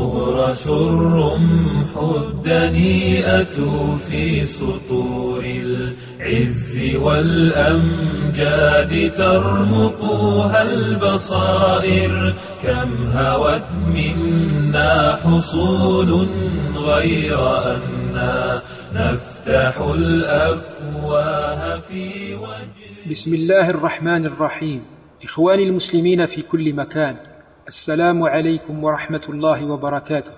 تغرس الرمح الدنيئة في سطور العز والأمجاد ترمقها البصائر كم هوت منا حصول غير أنا نفتح الأفواه في وجه بسم الله الرحمن الرحيم. إخواني المسلمين في كل مكان السلام عليكم ورحمة الله وبركاته.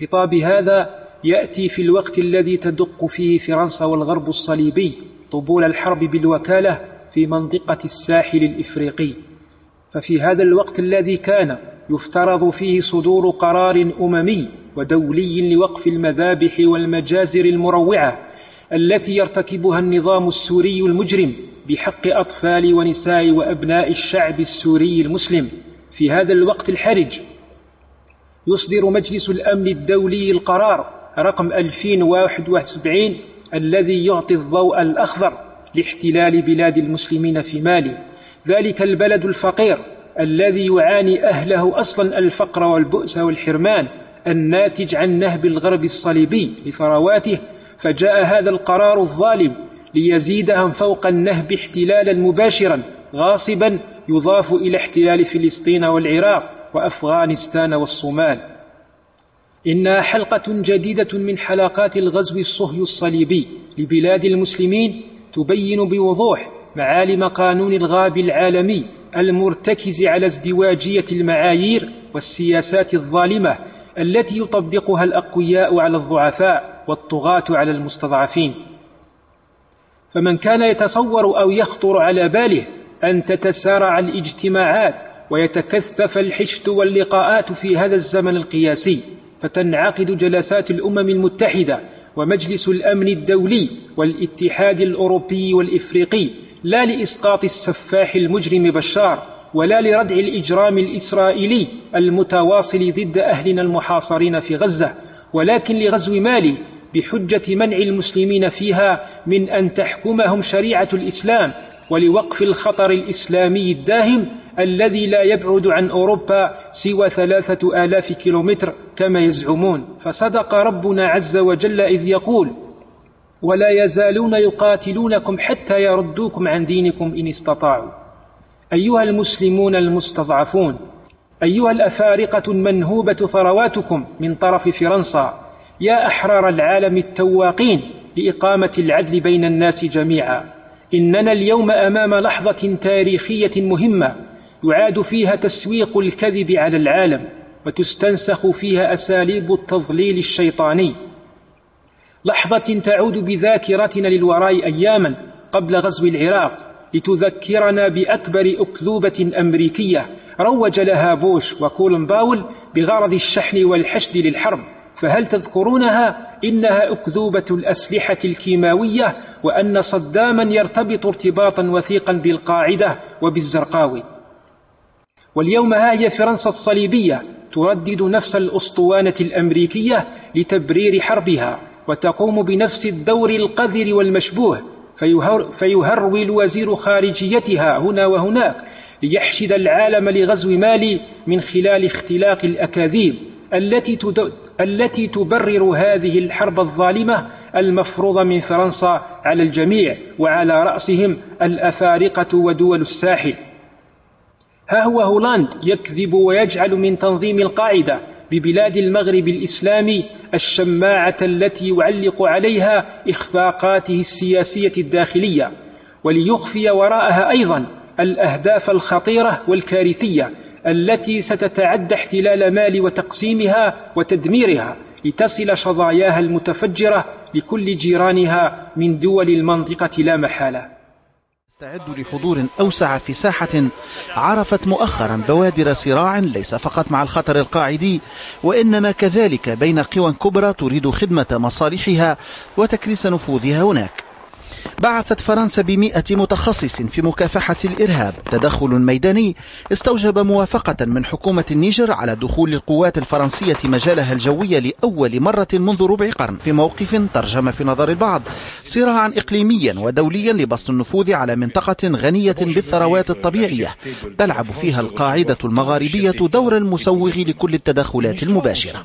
خطابي هذا يأتي في الوقت الذي تدق فيه فرنسا والغرب الصليبي طبول الحرب بالوكالة في منطقة الساحل الإفريقي. ففي هذا الوقت الذي كان يفترض فيه صدور قرار أممي ودولي لوقف المذابح والمجازر المروعة التي يرتكبها النظام السوري المجرم بحق أطفال ونساء وأبناء الشعب السوري المسلم في هذا الوقت الحرج. يصدر مجلس الأمن الدولي القرار رقم 2071 الذي يعطي الضوء الأخضر لاحتلال بلاد المسلمين في مالي. ذلك البلد الفقير الذي يعاني أهله أصلا الفقر والبؤس والحرمان الناتج عن نهب الغرب الصليبي لثرواته. فجاء هذا القرار الظالم ليزيدهم فوق النهب احتلالا مباشرا غاصبا يضاف إلى احتلال فلسطين والعراق وأفغانستان والصومال. إنها حلقة جديدة من حلقات الغزو الصهيوني الصليبي لبلاد المسلمين تبين بوضوح معالم قانون الغاب العالمي المرتكز على ازدواجية المعايير والسياسات الظالمة التي يطبقها الأقوياء على الضعفاء والطغاة على المستضعفين. فمن كان يتصور أو يخطر على باله أن تتسارع الاجتماعات ويتكثف الحشد واللقاءات في هذا الزمن القياسي فتنعقد جلسات الأمم المتحدة ومجلس الأمن الدولي والاتحاد الأوروبي والإفريقي لا لإسقاط السفاح المجرم بشار ولا لردع الإجرام الإسرائيلي المتواصل ضد أهلنا المحاصرين في غزة ولكن لغزو مالي بحجة منع المسلمين فيها من أن تحكمهم شريعة الإسلام ولوقف الخطر الإسلامي الداهم الذي لا يبعد عن أوروبا سوى ثلاثة آلاف كيلومتر كما يزعمون. فصدق ربنا عز وجل إذ يقول ولا يزالون يقاتلونكم حتى يردوكم عن دينكم إن استطاعوا. أيها المسلمون المستضعفون أيها الأفارقة المنهوبة ثرواتكم من طرف فرنسا يا أحرار العالم التواقين لإقامة العدل بين الناس جميعا. إننا اليوم أمام لحظة تاريخية مهمة يعاد فيها تسويق الكذب على العالم وتستنسخ فيها أساليب التضليل الشيطاني. لحظة تعود بذاكرتنا للوراء اياما قبل غزو العراق لتذكرنا بأكبر أكذوبة أمريكية روج لها بوش وكولن باول بغرض الشحن والحشد للحرب. فهل تذكرونها إنها أكذوبة الأسلحة الكيماوية وأن صداما يرتبط ارتباطا وثيقا بالقاعدة وبالزرقاوي؟ واليوم ها هي فرنسا الصليبية تردد نفس الأسطوانة الأمريكية لتبرير حربها وتقوم بنفس الدور القذر والمشبوه فيهر فيهرول وزير خارجيتها هنا وهناك ليحشد العالم لغزو مالي من خلال اختلاق الأكاذيب التي التي تبرر هذه الحرب الظالمة المفروضة من فرنسا على الجميع وعلى رأسهم الأفارقة ودول الساحل. ها هو هولاند يكذب ويجعل من تنظيم القاعدة ببلاد المغرب الإسلامي الشماعة التي يعلق عليها إخفاقاته السياسية الداخلية وليخفي وراءها أيضا الأهداف الخطيرة والكارثية التي ستتعدى احتلال مال وتقسيمها وتدميرها لتصل شظاياها المتفجرة لكل جيرانها من دول المنطقة لا محالة. استعدوا لحضور أوسع في ساحة عرفت مؤخرا بوادر صراع ليس فقط مع الخطر القاعدي وإنما كذلك بين قوى كبرى تريد خدمة مصالحها وتكريس نفوذها هناك. بعثت فرنسا بمئة متخصص في مكافحة الإرهاب. تدخل ميداني استوجب موافقة من حكومة النيجر على دخول القوات الفرنسية مجالها الجوي لأول مرة منذ ربع قرن. في موقف ترجم في نظر البعض صراعا إقليميا ودوليا لبسط النفوذ على منطقة غنية بالثروات الطبيعية. تلعب فيها القاعدة المغاربية دور المسوغ لكل التدخلات المباشرة.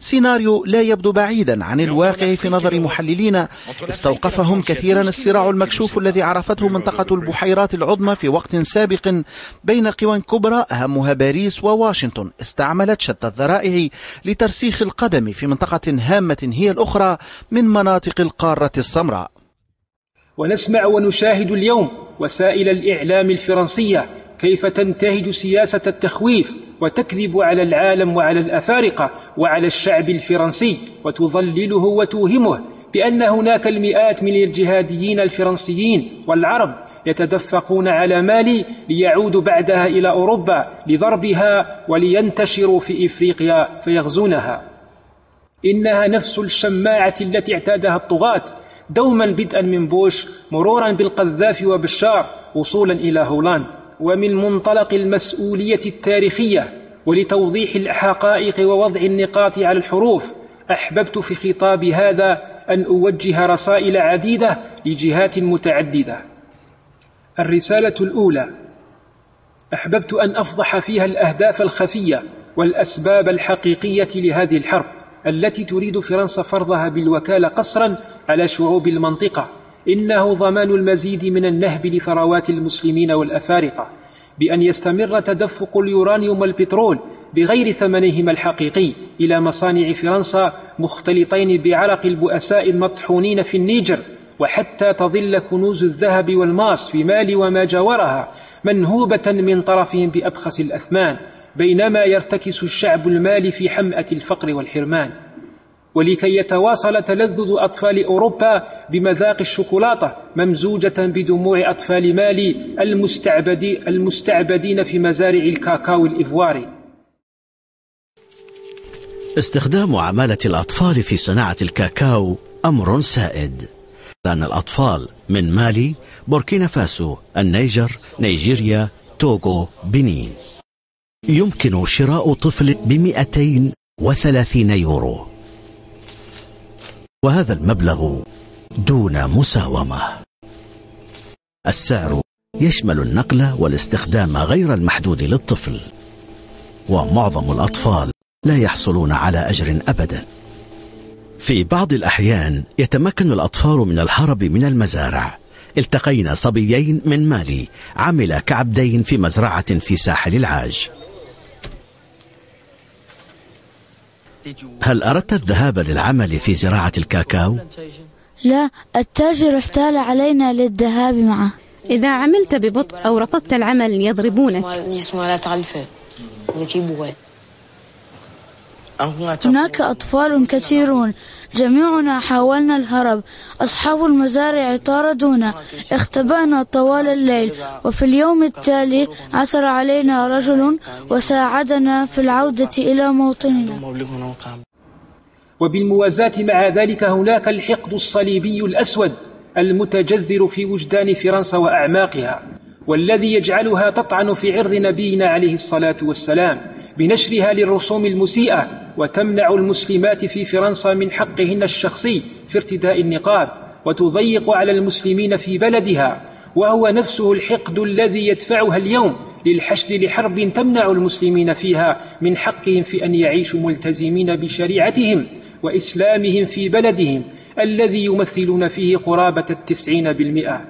سيناريو لا يبدو بعيدا عن الواقع في نظر محللين. استوقفهم كثيرا الصراع المكشوف الذي عرفته منطقة البحيرات العظمى في وقت سابق بين قوى كبرى أهمها باريس وواشنطن استعملت شتى الذرائع لترسيخ القدم في منطقة هامة هي الأخرى من مناطق القارة السمراء. ونسمع ونشاهد اليوم وسائل الإعلام الفرنسية كيف تنتهج سياسة التخويف وتكذب على العالم وعلى الأفارقة وعلى الشعب الفرنسي وتضلله وتوهمه بأن هناك المئات من الجهاديين الفرنسيين والعرب يتدفقون على مالي ليعودوا بعدها إلى أوروبا لضربها ولينتشروا في إفريقيا فيغزونها. إنها نفس الشماعة التي اعتادها الطغاة دوما بدءا من بوش مرورا بالقذافي وبشار وصولا إلى هولاند. ومن منطلق المسؤولية التاريخية ولتوضيح الحقائق ووضع النقاط على الحروف أحببت في خطاب هذا أن أوجه رسائل عديدة لجهات متعددة. الرسالة الأولى أحببت أن أفضح فيها الأهداف الخفية والأسباب الحقيقية لهذه الحرب التي تريد فرنسا فرضها بالوكالة قصرا على شعوب المنطقة. إنه ضمان المزيد من النهب لثروات المسلمين والأفارقة. بأن يستمر تدفق اليورانيوم والبترول بغير ثمنهما الحقيقي إلى مصانع فرنسا مختلطين بعرق البؤساء المطحونين في النيجر وحتى تظل كنوز الذهب والماس في مالي وما جاورها منهوبة من طرفهم بأبخس الأثمان بينما يرتكس الشعب المالي في حمأة الفقر والحرمان. ولكي يتواصل تلذذ أطفال أوروبا بمذاق الشوكولاتة ممزوجة بدموع أطفال مالي المستعبدي المستعبدين في مزارع الكاكاو الإيفواري استخدام عمالة الأطفال في صناعة الكاكاو أمر سائد. لأن الأطفال من مالي بوركينا فاسو النيجر نيجيريا توغو بنين يمكن شراء طفل بمئتين وثلاثين يورو. وهذا المبلغ دون مساومة. السعر يشمل النقل والاستخدام غير المحدود للطفل. ومعظم الأطفال لا يحصلون على أجر أبدا. في بعض الأحيان يتمكن الأطفال من الهرب من المزارع. التقينا صبيين من مالي عمل كعبدين في مزرعة في ساحل العاج. هل أردت الذهاب للعمل في زراعة الكاكاو؟ لا التاجر احتال علينا للذهاب معه. إذا عملت ببطء أو رفضت العمل يضربونك. هناك أطفال كثيرون. جميعنا حاولنا الهرب. أصحاب المزارع طاردونا. اختبأنا طوال الليل. وفي اليوم التالي عثر علينا رجل وساعدنا في العودة إلى موطننا. وبالموازاة مع ذلك هناك الحقد الصليبي الأسود المتجذر في وجدان فرنسا وأعماقها والذي يجعلها تطعن في عرض نبينا عليه الصلاة والسلام. بنشرها للرسوم المسيئة وتمنع المسلمات في فرنسا من حقهن الشخصي في ارتداء النقاب وتضيق على المسلمين في بلدها وهو نفسه الحقد الذي يدفعها اليوم للحشد لحرب تمنع المسلمين فيها من حقهم في أن يعيشوا ملتزمين بشريعتهم وإسلامهم في بلدهم الذي يمثلون فيه قرابة التسعين بالمئة.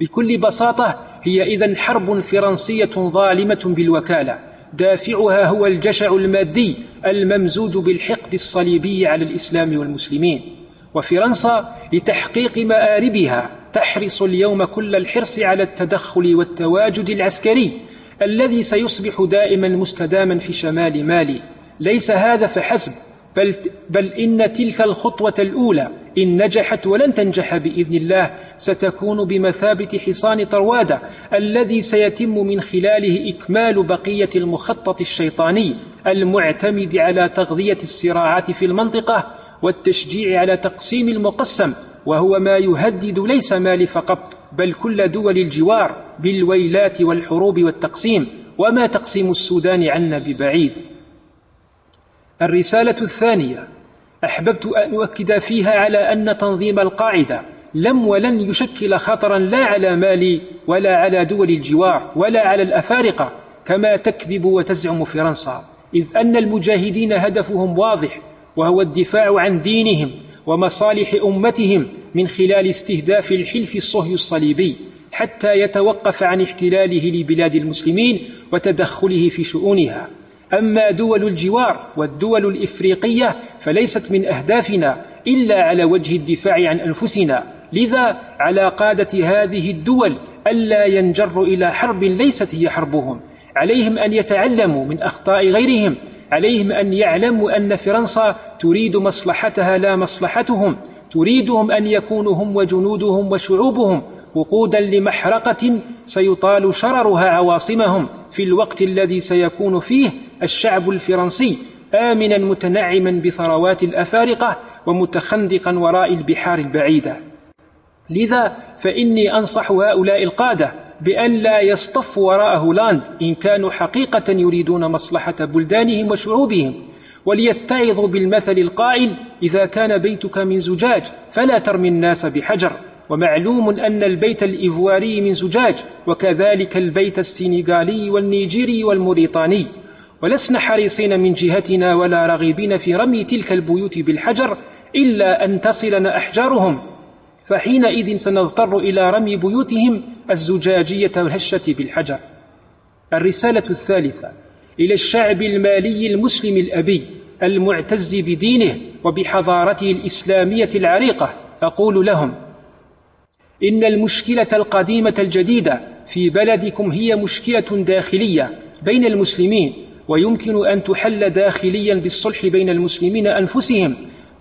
بكل بساطة هي إذن حرب فرنسية ظالمة بالوكالة. دافعها هو الجشع المادي الممزوج بالحقد الصليبي على الإسلام والمسلمين. وفرنسا لتحقيق مآربها تحرص اليوم كل الحرص على التدخل والتواجد العسكري الذي سيصبح دائما مستداما في شمال مالي. ليس هذا فحسب بل, بل إن تلك الخطوة الأولى إن نجحت ولن تنجح بإذن الله ستكون بمثابة حصان طروادة الذي سيتم من خلاله إكمال بقية المخطط الشيطاني المعتمد على تغذية الصراعات في المنطقة والتشجيع على تقسيم المقسم وهو ما يهدد ليس مالي فقط بل كل دول الجوار بالويلات والحروب والتقسيم وما تقسيم السودان عنا ببعيد. الرسالة الثانية أحببت أن أؤكد فيها على أن تنظيم القاعدة لم ولن يشكل خطرا لا على مالي ولا على دول الجوار ولا على الأفارقة كما تكذب وتزعم فرنسا إذ أن المجاهدين هدفهم واضح وهو الدفاع عن دينهم ومصالح أمتهم من خلال استهداف الحلف الصهي الصليبي حتى يتوقف عن احتلاله لبلاد المسلمين وتدخله في شؤونها. أما دول الجوار والدول الإفريقية فليست من أهدافنا إلا على وجه الدفاع عن أنفسنا. لذا على قادة هذه الدول ألا ينجروا إلى حرب ليست هي حربهم. عليهم أن يتعلموا من أخطاء غيرهم. عليهم أن يعلموا أن فرنسا تريد مصلحتها لا مصلحتهم. تريدهم أن يكونوا هم وجنودهم وشعوبهم. وقودا لمحرقة سيطال شررها عواصمهم في الوقت الذي سيكون فيه الشعب الفرنسي آمنا متنعما بثروات الأفارقة ومتخندقا وراء البحار البعيدة. لذا فإني أنصح هؤلاء القادة بأن لا يصطفوا وراء هولاند إن كانوا حقيقة يريدون مصلحة بلدانهم وشعوبهم وليتعظوا بالمثل القائل إذا كان بيتك من زجاج فلا ترمي الناس بحجر. ومعلوم أن البيت الإيفواري من زجاج وكذلك البيت السنغالي والنيجيري والموريطاني. ولسنا حريصين من جهتنا ولا رغيبين في رمي تلك البيوت بالحجر إلا أن تصلنا أحجارهم. فحينئذ سنضطر إلى رمي بيوتهم الزجاجية الهشة بالحجر. الرسالة الثالثة إلى الشعب المالي المسلم الأبي المعتز بدينه وبحضارته الإسلامية العريقة. أقول لهم إن المشكلة القديمة الجديدة في بلدكم هي مشكلة داخلية بين المسلمين ويمكن أن تحل داخليا بالصلح بين المسلمين أنفسهم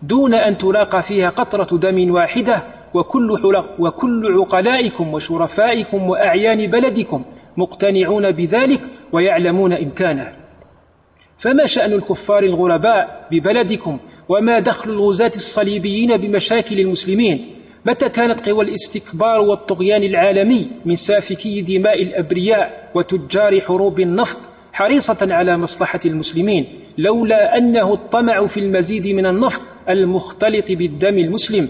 دون أن تلاقى فيها قطرة دم واحدة وكل, وكل عقلائكم وشرفائكم وأعيان بلدكم مقتنعون بذلك ويعلمون إمكانه. فما شأن الكفار الغرباء ببلدكم وما دخل الغزاة الصليبيين بمشاكل المسلمين؟ متى كانت قوى الاستكبار والطغيان العالمي من سافكي دماء الأبرياء وتجار حروب النفط حريصة على مصلحة المسلمين لولا أنه الطمع في المزيد من النفط المختلط بالدم المسلم.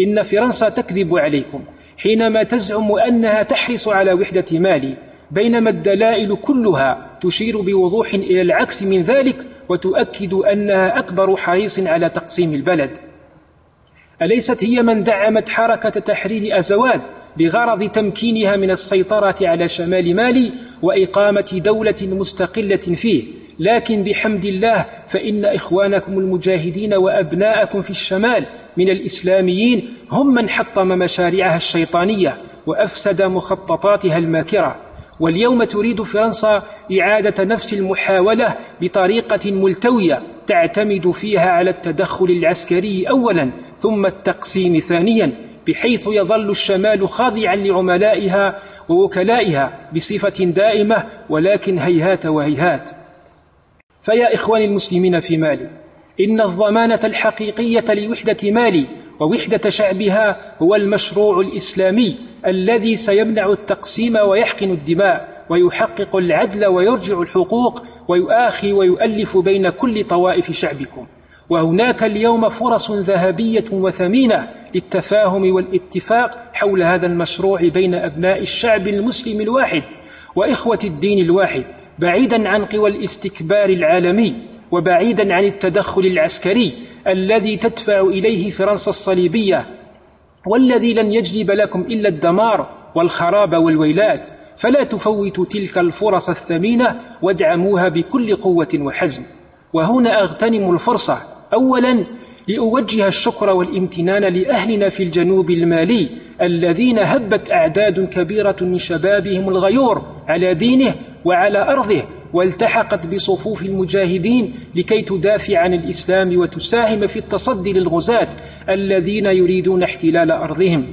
إن فرنسا تكذب عليكم حينما تزعم أنها تحرص على وحدة مالي بينما الدلائل كلها تشير بوضوح إلى العكس من ذلك وتؤكد أنها أكبر حريص على تقسيم البلد. أليست هي من دعمت حركة تحرير أزواد بغرض تمكينها من السيطرة على شمال مالي وإقامة دولة مستقلة فيه؟ لكن بحمد الله فإن إخوانكم المجاهدين وأبناءكم في الشمال من الإسلاميين هم من حطم مشاريعها الشيطانية وأفسد مخططاتها الماكرة. واليوم تريد فرنسا إعادة نفس المحاولة بطريقة ملتوية تعتمد فيها على التدخل العسكري أولا ثم التقسيم ثانيا بحيث يظل الشمال خاضعا لعملائها ووكلائها بصفة دائمة ولكن هيهات وهيهات. فيا إخواني المسلمين في مالي إن الضمانة الحقيقية لوحدة مالي ووحدة شعبها هو المشروع الإسلامي الذي سيمنع التقسيم ويحقن الدماء ويحقق العدل ويرجع الحقوق ويؤاخي ويؤلف بين كل طوائف شعبكم. وهناك اليوم فرص ذهبية وثمينة للتفاهم والاتفاق حول هذا المشروع بين أبناء الشعب المسلم الواحد وإخوة الدين الواحد بعيدا عن قوى الاستكبار العالمي وبعيدا عن التدخل العسكري الذي تدفع إليه فرنسا الصليبية والذي لن يجلب لكم إلا الدمار والخراب والويلات. فلا تفوتوا تلك الفرص الثمينة وادعموها بكل قوة وحزم. وهنا أغتنم الفرصة. أولا لأوجه الشكر والامتنان لأهلنا في الجنوب المالي الذين هبت أعداد كبيرة من شبابهم الغيور على دينه وعلى أرضه والتحقت بصفوف المجاهدين لكي تدافع عن الإسلام وتساهم في التصدي للغزاة الذين يريدون احتلال أرضهم.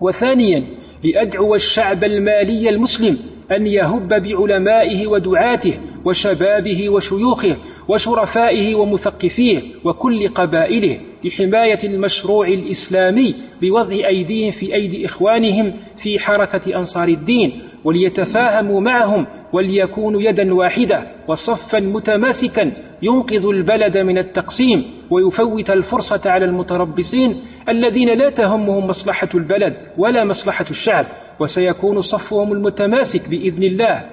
وثانيا لأدعو الشعب المالي المسلم أن يهب بعلمائه ودعاته وشبابه وشيوخه وشرفائه ومثقفيه وكل قبائله لحماية المشروع الإسلامي بوضع أيديهم في أيدي إخوانهم في حركة أنصار الدين وليتفاهموا معهم وليكونوا يدا واحدة وصفا متماسكا ينقذ البلد من التقسيم ويفوت الفرصة على المتربصين الذين لا تهمهم مصلحة البلد ولا مصلحة الشعب وسيكون صفهم المتماسك بإذن الله.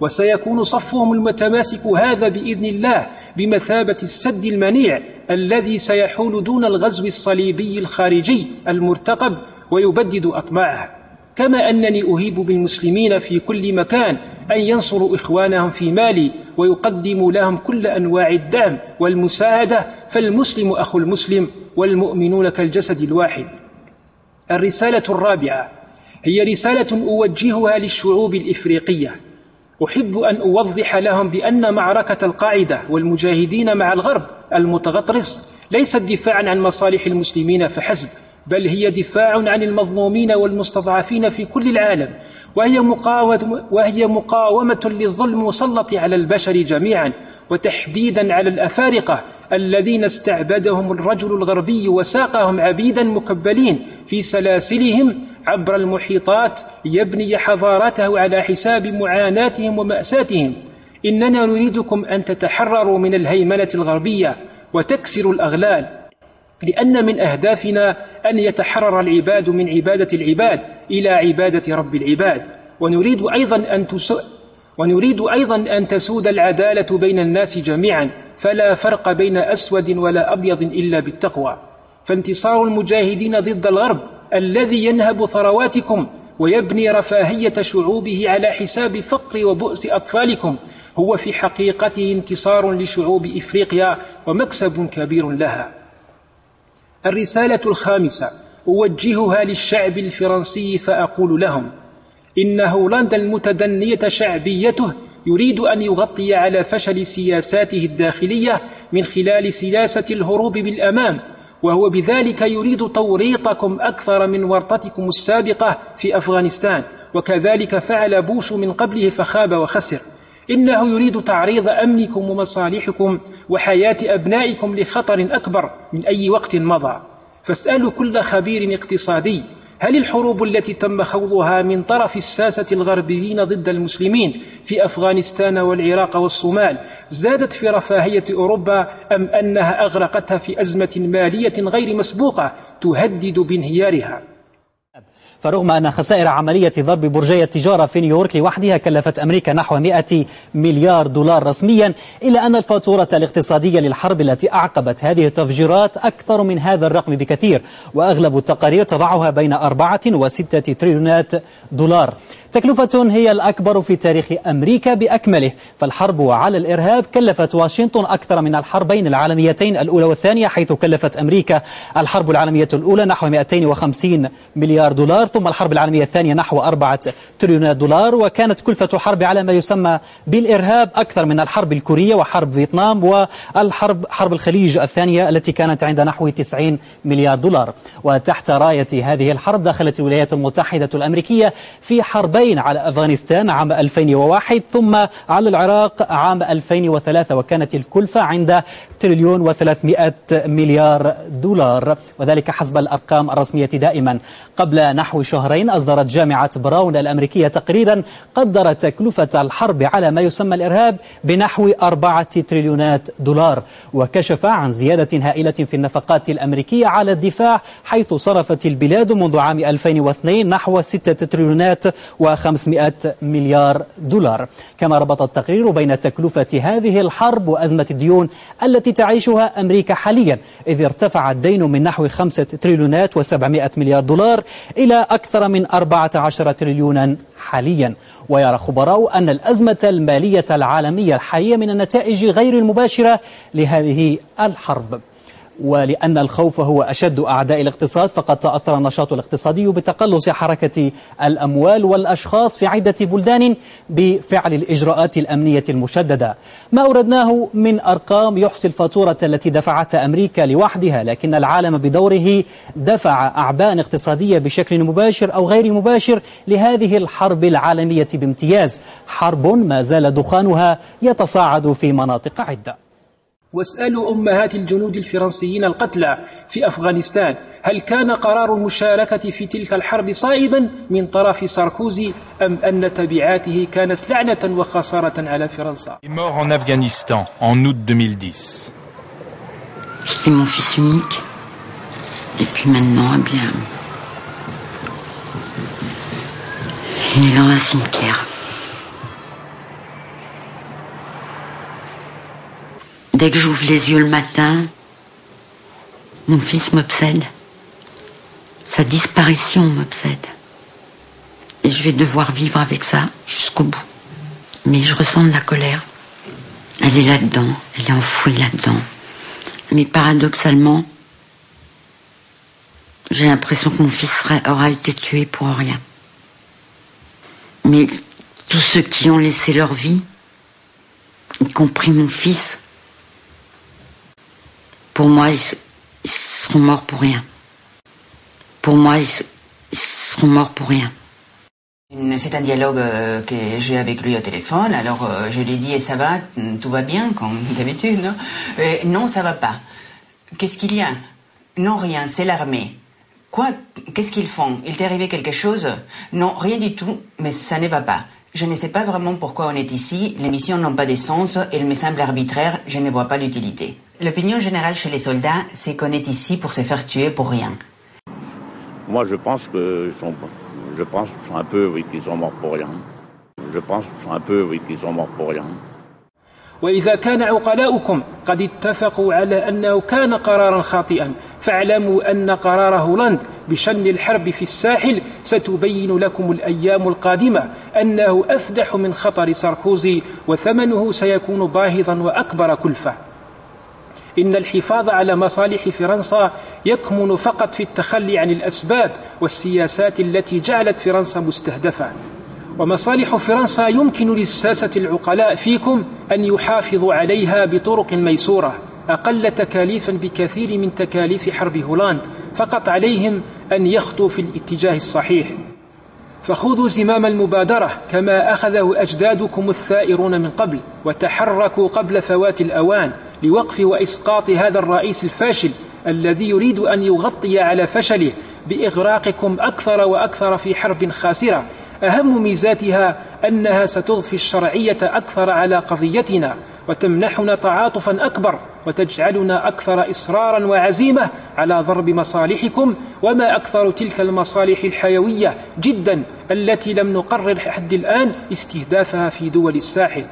وسيكون صفهم المتماسك هذا بإذن الله بمثابة السد المنيع الذي سيحول دون الغزو الصليبي الخارجي المرتقب ويبدد أطماعه. كما أنني أهيب بالمسلمين في كل مكان أن ينصروا إخوانهم في مالي ويقدموا لهم كل أنواع الدعم والمساعدة فالمسلم أخو المسلم. والمؤمنون كالجسد الواحد. الرسالة الرابعة هي رسالة أوجهها للشعوب الإفريقية. أحب أن أوضح لهم بأن معركة القاعدة والمجاهدين مع الغرب المتغطرس ليست دفاعا عن مصالح المسلمين فحسب بل هي دفاع عن المظلومين والمستضعفين في كل العالم. وهي مقاومة, وهي مقاومة للظلم المسلط على البشر جميعا. وتحديدا على الأفارقة الذين استعبدهم الرجل الغربي وساقهم عبيدا مكبلين في سلاسلهم عبر المحيطات ليبني حضارته على حساب معاناتهم ومأساتهم. إننا نريدكم أن تتحرروا من الهيمنة الغربية وتكسروا الأغلال لأن من أهدافنا أن يتحرر العباد من عبادة العباد إلى عبادة رب العباد. ونريد أيضا أن ونريد أيضا أن تسود العدالة بين الناس جميعا فلا فرق بين أسود ولا أبيض إلا بالتقوى. فانتصار المجاهدين ضد الغرب الذي ينهب ثرواتكم ويبني رفاهية شعوبه على حساب فقر وبؤس أطفالكم هو في حقيقته انتصار لشعوب إفريقيا ومكسب كبير لها. الرسالة الخامسة أوجهها للشعب الفرنسي فأقول لهم إن هولندا المتدنية شعبيته يريد أن يغطي على فشل سياساته الداخلية من خلال سياسة الهروب بالأمام وهو بذلك يريد توريطكم أكثر من ورطتكم السابقة في أفغانستان. وكذلك فعل بوش من قبله فخاب وخسر. إنه يريد تعريض أمنكم ومصالحكم وحياة أبنائكم لخطر أكبر من أي وقت مضى. فاسألوا كل خبير اقتصادي هل الحروب التي تم خوضها من طرف الساسة الغربيين ضد المسلمين في أفغانستان والعراق والصومال زادت في رفاهية أوروبا أم أنها أغرقتها في أزمة مالية غير مسبوقة تهدد بانهيارها؟ فرغم أن خسائر عملية ضرب برجي التجارة في نيويورك لوحدها كلفت أمريكا نحو 100 مليار دولار رسميا إلا أن الفاتورة الاقتصادية للحرب التي أعقبت هذه التفجيرات أكثر من هذا الرقم بكثير وأغلب التقارير تضعها بين أربعة وستة تريليونات دولار. تكلفة هي الأكبر في تاريخ أمريكا بأكمله فالحرب على الإرهاب كلفت واشنطن أكثر من الحربين العالميتين الأولى والثانية حيث كلفت أمريكا الحرب العالمية الأولى نحو 250 مليار دولار ثم الحرب العالمية الثانية نحو أربعة تريليونات دولار وكانت كلفة الحرب على ما يسمى بالإرهاب أكثر من الحرب الكورية وحرب فيتنام والحرب حرب الخليج الثانية التي كانت عند نحو 90 مليار دولار. وتحت راية هذه الحرب دخلت الولايات المتحدة الأمريكية في حربين مرتين على أفغانستان عام 2001 ثم على العراق عام 2003 وكانت الكلفة عند تريليون و300 مليار دولار وذلك حسب الأرقام الرسمية دائما. قبل نحو شهرين أصدرت جامعة براون الأمريكية تقريرا قدر تكلفة الحرب على ما يسمى الإرهاب بنحو أربعة تريليونات دولار وكشف عن زيادة هائلة في النفقات الأمريكية على الدفاع حيث صرفت البلاد منذ عام 2002 نحو 6 تريليونات و500 مليار دولار. كما ربط التقرير بين تكلفة هذه الحرب وأزمة الديون التي تعيشها أمريكا حاليا إذ ارتفع الدين من نحو 5 تريليونات و700 مليار دولار إلى أكثر من 14 تريليونا حاليا. ويرى خبراء أن الأزمة المالية العالمية الحالية من النتائج غير المباشرة لهذه الحرب. ولأن الخوف هو أشد أعداء الاقتصاد فقد تأثر النشاط الاقتصادي بتقلص حركة الأموال والأشخاص في عدة بلدان بفعل الإجراءات الأمنية المشددة. ما أوردناه من أرقام يحصي الفاتورة التي دفعتها أمريكا لوحدها لكن العالم بدوره دفع أعباء اقتصادية بشكل مباشر أو غير مباشر لهذه الحرب العالمية بامتياز. حرب ما زال دخانها يتصاعد في مناطق عدة. واسألوا أمهات الجنود الفرنسيين القتلى في أفغانستان هل كان قرار المشاركة في تلك الحرب صائبا من طرف ساركوزي أم أن تبعاته كانت لعنة وخسارة على فرنسا mort en Afghanistan en août 2010. C'était mon fils unique. Et puis maintenant, eh bien, il est dans un cimetière. Dès que j'ouvre les yeux le matin, mon fils m'obsède. Sa disparition m'obsède. Et je vais devoir vivre avec ça jusqu'au bout. Mais je ressens de la colère. Elle est là-dedans, elle est enfouie là-dedans. Mais paradoxalement, j'ai l'impression que mon fils aura été tué pour rien. Mais tous ceux qui ont laissé leur vie, y compris mon fils, pour moi, ils, ils seront morts pour rien. Pour moi, ils, seront morts pour rien. C'est un dialogue euh, que j'ai avec lui au téléphone. Alors euh, je lui dis et ça va, tout va bien comme d'habitude. Non, Euh, non ça va pas. Qu'est-ce qu'il y a? Non rien, c'est l'armée. Quoi? Qu'est-ce qu'ils font? Il t'est arrivé quelque chose? Non, rien du tout, mais ça ne va pas. Je ne sais pas vraiment pourquoi on est ici, les missions n'ont pas de sens, elles me semblent arbitraires, je ne vois pas l'utilité. L'opinion générale chez les soldats, c'est qu'on est ici pour se faire tuer pour rien. Moi, je pense que sont, je pense un peu, oui, qu'ils sont morts pour rien. Je pense un peu, oui, qu'ils sont morts pour rien. وإذا كان عقلاؤكم قد اتفقوا على أنه كان قرارا خاطئا فاعلموا أن قرار هولاند بشن الحرب في الساحل ستبين لكم الأيام القادمة أنه أفدح من خطر ساركوزي وثمنه سيكون باهظا وأكبر كلفة. إن الحفاظ على مصالح فرنسا يكمن فقط في التخلي عن الأسباب والسياسات التي جعلت فرنسا مستهدفة. ومصالح فرنسا يمكن للساسة العقلاء فيكم أن يحافظوا عليها بطرق ميسورة. أقل تكاليفا بكثير من تكاليف حرب هولاند فقط عليهم أن يخطوا في الاتجاه الصحيح. فخذوا زمام المبادرة كما أخذه أجدادكم الثائرون من قبل وتحركوا قبل فوات الأوان لوقف وإسقاط هذا الرئيس الفاشل الذي يريد أن يغطي على فشله بإغراقكم أكثر وأكثر في حرب خاسرة. أهم ميزاتها أنها ستضفي الشرعية أكثر على قضيتنا. وتمنحنا تعاطفا أكبر وتجعلنا أكثر إصرارا وعزيمة على ضرب مصالحكم وما أكثر تلك المصالح الحيوية جدا التي لم نقرر حد الآن استهدافها في دول الساحل.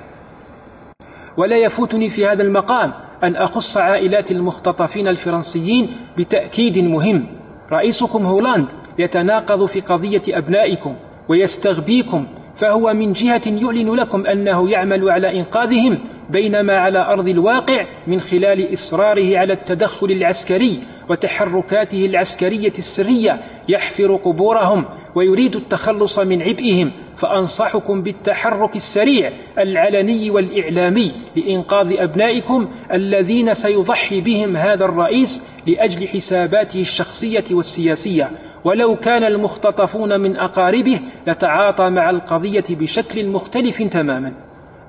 ولا يفوتني في هذا المقام أن أخص عائلات المختطفين الفرنسيين بتأكيد مهم. رئيسكم هولاند يتناقض في قضية أبنائكم ويستغبيكم فهو من جهة يعلن لكم أنه يعمل على إنقاذهم بينما على أرض الواقع من خلال إصراره على التدخل العسكري وتحركاته العسكرية السرية يحفر قبورهم ويريد التخلص من عبئهم فأنصحكم بالتحرك السريع العلني والإعلامي لإنقاذ أبنائكم الذين سيضحي بهم هذا الرئيس لأجل حساباته الشخصية والسياسية. ولو كان المختطفون من أقاربه لتعاطى مع القضية بشكل مختلف تماما.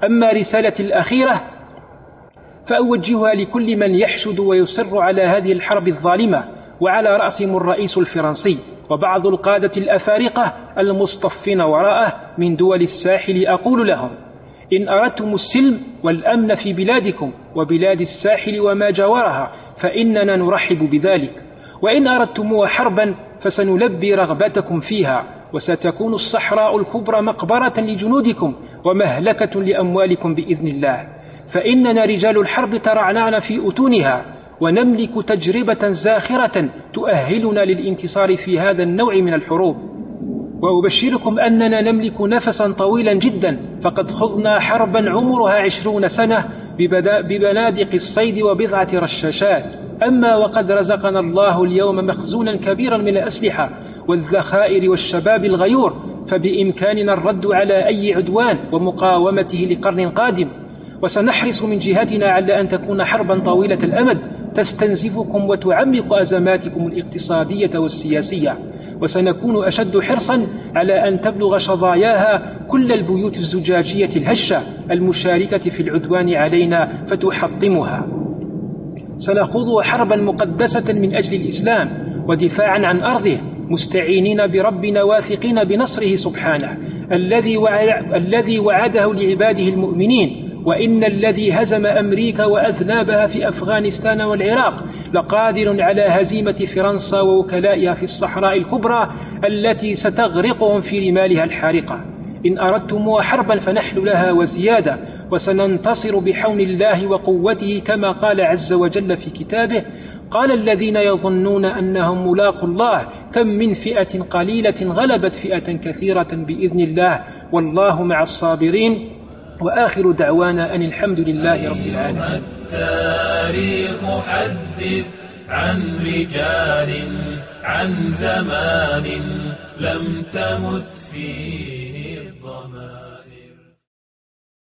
أما رسالتي الأخيرة فأوجهها لكل من يحشد ويصر على هذه الحرب الظالمة وعلى رأسهم الرئيس الفرنسي وبعض القادة الأفارقة المصطفين وراءه من دول الساحل أقول لهم إن أردتم السلم والأمن في بلادكم وبلاد الساحل وما جاورها فإننا نرحب بذلك وإن أردتم حربا فسنلبي رغبتكم فيها وستكون الصحراء الكبرى مقبرة لجنودكم ومهلكة لأموالكم بإذن الله. فإننا رجال الحرب ترعنان في أتونها ونملك تجربة زاخرة تؤهلنا للانتصار في هذا النوع من الحروب. وأبشركم أننا نملك نفسا طويلا جدا فقد خضنا حربا عمرها عشرون سنة ببنادق الصيد وبضعة رشاشات. أما وقد رزقنا الله اليوم مخزونا كبيرا من الأسلحة والذخائر والشباب الغيور فبإمكاننا الرد على أي عدوان ومقاومته لقرن قادم. وسنحرص من جهتنا على أن تكون حربا طويلة الأمد تستنزفكم وتعمق أزماتكم الاقتصادية والسياسية. وسنكون أشد حرصا على أن تبلغ شظاياها كل البيوت الزجاجية الهشة المشاركة في العدوان علينا فتحطمها. سنخوض حربا مقدسة من أجل الإسلام ودفاعا عن أرضه مستعينين بربنا واثقين بنصره سبحانه الذي الذي وعده لعباده المؤمنين وإن الذي هزم أمريكا وأذنابها في أفغانستان والعراق لقادر على هزيمة فرنسا ووكلائها في الصحراء الكبرى التي ستغرقهم في رمالها الحارقة. إن أردتم حربا فنحن لها وزيادة وسننتصر بحول الله وقوته كما قال عز وجل في كتابه قال الذين يظنون أنهم ملاقوا الله كم من فئة قليلة غلبت فئة كثيرة بإذن الله. والله مع الصابرين. وآخر دعوانا أن الحمد لله رب العالمين. التاريخ حدث عن رجال عن زمان لم تمت فيه